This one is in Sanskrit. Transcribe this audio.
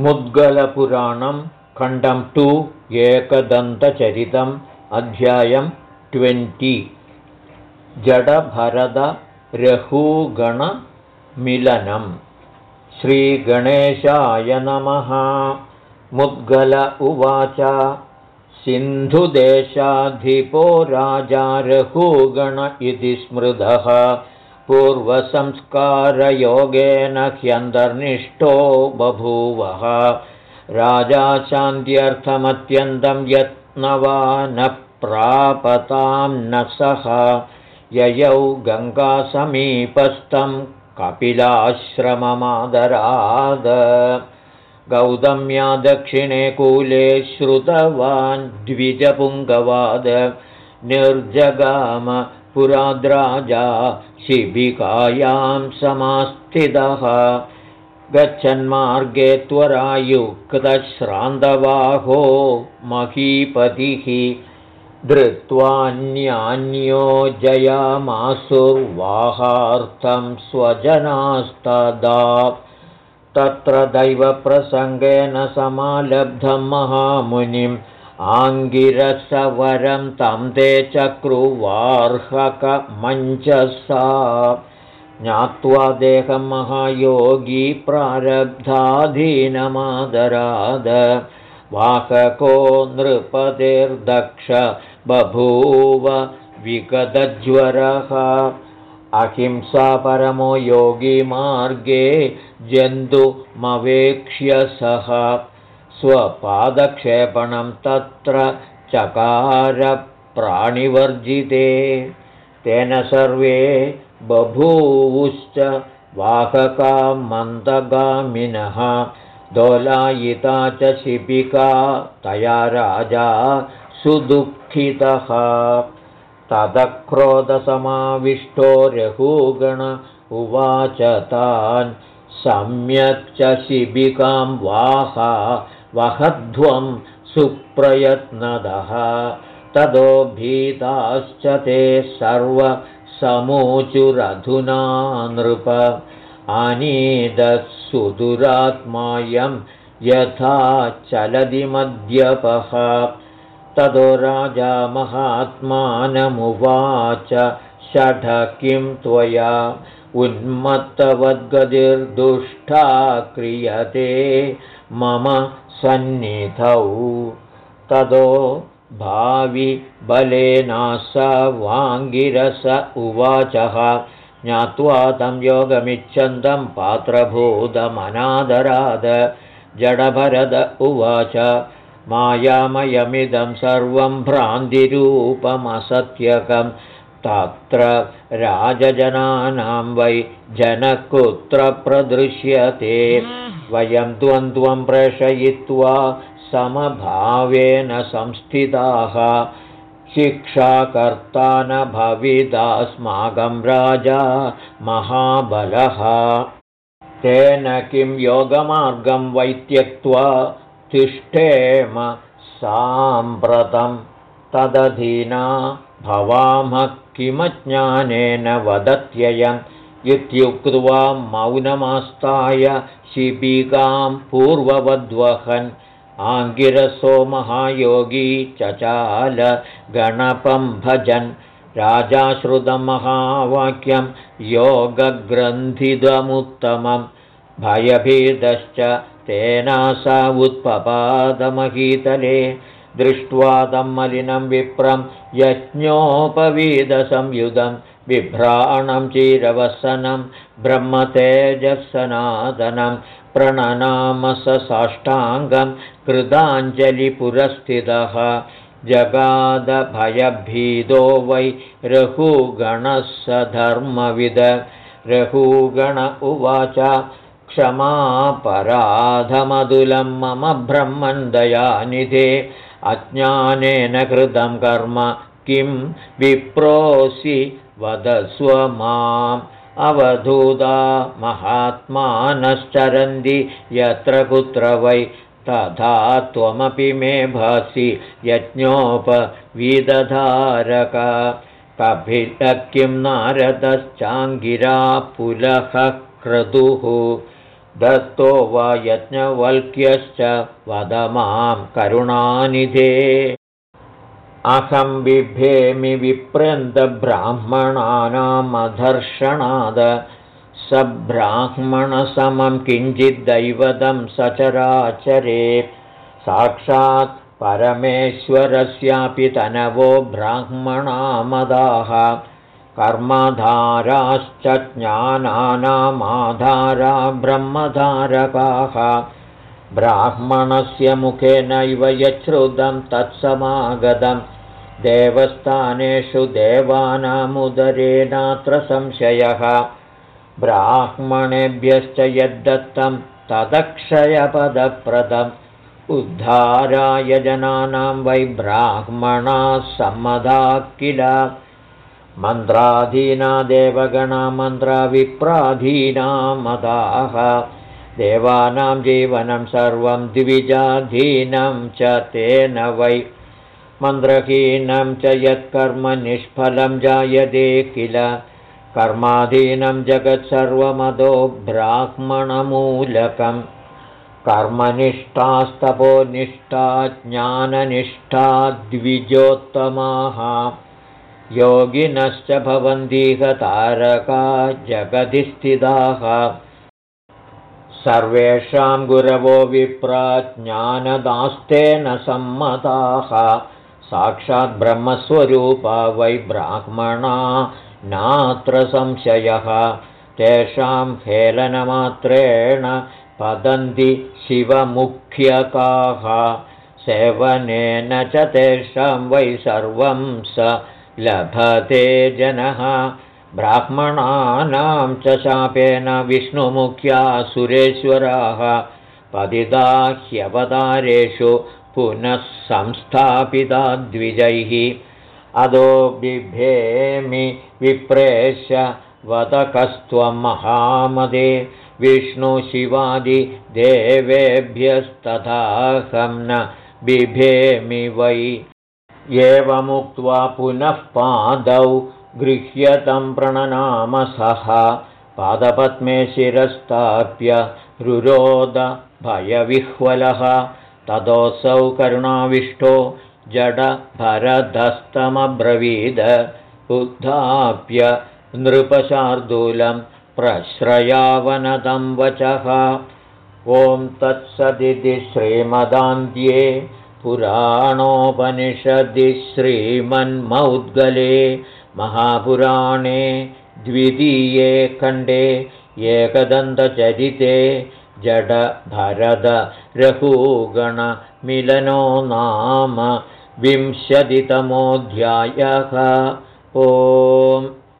मुद्गलपुराणं खण्डं टु एकदन्तचरितम् अध्यायं ट्वेण्टि। जडभरदरहूगणमिलनं। श्रीगणेशाय नमः। मुद्गल उवाच। सिन्धुदेशाधिपो राजा रघुगण इति स्मृतः पूर्वसंस्कारयोगेन ह्यन्तर्निष्ठो बभूवः। राजा शान्त्यर्थमत्यन्तं यत्नवान् प्रापतां न सः। ययौ गङ्गासमीपस्थं कपिलाश्रममादराद। गौतम्या दक्षिणे कूले श्रुतवान् द्विजपुङ्गवाद। निर्जगाम पुराद्राजा शिबिकायां समास्थितः। गच्छन्मार्गे त्वरायुक्तश्रान्तवाहो महीपतिः। धृत्वान्यान्यो जयामासुर्वाहार्थं स्वजनास्तदा। तत्र दैवप्रसङ्गेन समालब्धं महामुनिम् आङ्गिरसवरं तं ते चक्रुवार्हकमञ्चसा ज्ञात्वा देहं महायोगी प्रारब्धाधीनमादराद। वाहको नृपतिर्दक्ष बभूव विगतज्वरः। योगी मार्गे जन्तुमवेक्ष्य सः स्वपादक्षेपणं तत्र चकारप्राणिवर्जिते। तेन सर्वे बभूवुश्च वाहका मन्दगामिनः। दोलायिता च शिपिका तया राजा सुदुःखितः। तदक्रोधसमाविष्टो रघुगण उवाच तान्। सम्यक् च शिबिकां वाहा वहध्वं सुप्रयत्नदः। ततो भीताश्च ते सर्वसमूचुरधुना नृप आनीदः यथा चलति मद्यपः। ततो राजा महात्मानमुवाच षठ किं त्वया उन्मत्तवद्गतिर्दुष्टा क्रियते। मम सन्निधौ। ततो भावि बलेनास वाङ्गिरस उवाचः। ज्ञात्वा तं योगमिच्छन्दं पात्रभूतमनादराद। जडभरद उवाच मायामयमिदं सर्वं भ्रान्तिरूपमसत्यकं। तत्र राजजनानां वै जनः कुत्र प्रदृश्यते वयं द्वन्द्वं प्रेषयित्वा समभावेन संस्थिताः। शिक्षाकर्ता न भविदास्माकं राजा महाबलः। तेन किं योगमार्गं वै त्यक्त्वा तिष्ठेम साम्प्रतं तदधीना भवामः किमज्ञानेन वदत्ययम् इत्युक्त्वा मौनमास्ताय शिबिकां पूर्ववद्वहन् आङ्गिरसो महायोगी चचाल गणपं भजन्। राजाश्रुतमहावाक्यं योगग्रन्थितमुत्तमं। भयभीतश्च तेनासा उत्पपादमहीतले दृष्ट्वा तं मलिनं विप्रं यज्ञोपवीदसंयुधं बिभ्राणं चिरवसनं ब्रह्मतेजःसनातनं प्रणनामस साष्टाङ्गं कृताञ्जलिपुरस्थितः। जगादभयभीदो वै रघुगणः स धर्मविद रघुगण उवाच क्षमापराधमधुलं मम ब्रह्मन्दयानिधे अज्ञानेन कृतं कर्म किं विप्रोऽसि वदस्व माम्। अवधूता महात्मानश्चरन्ति यत्र कुत्र वै तथा त्वमपि मे भासि यज्ञोपविदधारक। कभिः किं नारदश्चाङ्गिरा पुलः क्रतुः। दत्तो वा यज्ञवल्क्यश्च वद मां करुणानिधे अहं बिभेमि विप्रन्दब्राह्मणानामधर्षणाद। स ब्राह्मणसमं किञ्चिद्दैवतं सचराचरे। साक्षात् परमेश्वरस्यापि तनवो ब्राह्मणामदाः। कर्मधाराश्च ज्ञानानामाधारा ब्रह्मधारकाः ब्राह्मणस्य मुखेनैव यच्छ्रुतं तत्समागतं। देवस्थानेषु देवानामुदरेणात्र संशयः। ब्राह्मणेभ्यश्च यद्दत्तं तदक्षयपदप्रदम्। उद्धाराय जनानां वै ब्राह्मणाः सम्मदा किल। मन्त्राधीना देवगणा मन्त्रविप्राधीना मदाः देवानां जीवनं सर्वं द्विजाधीनं च तेन वै। मन्त्रहीनं च यत्कर्म निष्फलं जायते किल। कर्माधीनं जगत्सर्वमदो ब्राह्मणमूलकम्। कर्मनिष्ठास्तपोनिष्ठा ज्ञाननिष्ठा द्विजोत्तमाः। योगिनश्च तारका जगति स्थिताः सर्वेषां गुरवो विप्राज्ञानदास्तेन सम्मताः। साक्षाद्ब्रह्मस्वरूपा वै ब्राह्मणा नात्र संशयः। तेषां हेलनमात्रेण पतन्ति शिवमुख्यकाः। सेवनेन च तेषां वै सर्वं स लभते जनः ब्राह्मणानां च शापेन विष्णुमुख्या सुरेश्वराः पतिता ह्यवतारेषु पुनः संस्थापिता द्विजैः। अदो बिभेमि विप्रेश वदकस्त्वं महामदे विष्णुशिवादिदेवेभ्यस्तथाहं न बिभेमि वै। एवमुक्त्वा पुनः पादौ गृह्यतं प्रणनामसः पादपद्मे शिरस्ताप्य रुरोद भयविह्वलः। ततोऽसौ करुणाविष्टो जडभरदस्तमब्रवीद। उत्थाप्य नृपशार्दूलं प्रश्रयावनतं वचः। ॐ तत्सदिति श्रीमदान्त्ये पुराणोपनिषदि श्रीमन्मौद्गले महापुराणे द्वितीये खण्डे एकदन्तचरिते जडभरदरघूगणमिलनो नाम विंशतितमोऽध्यायः। ओम्